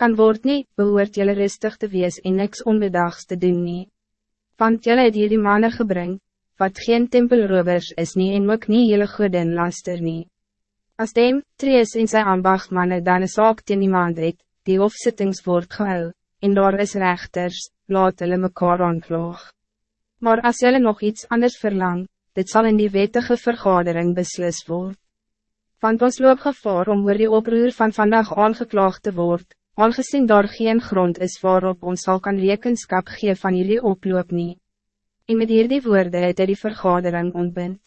kan word nie, behoort jylle rustig te wees en niks onbedags te doen nie. Want jylle het hierdie manne gebring, wat geen tempelrovers is nie en ook nie jylle goeden laster nie. As dem, Trees en sy ambachtmanne dan een saak teen iemand het, die hofsittings word gehou, en daar is rechters, laat hulle mekaar aanklaag. Maar als jullie nog iets anders verlang, dit zal in die wettige vergadering beslis word. Want ons loop gevaar om oor die oproer van vandaag aangeklaagd te worden, aangezien daar geen grond is waarop ons zal kan rekenskap gee van jullie oploop nie. En met hierdie woorde het hy die vergadering ontbind.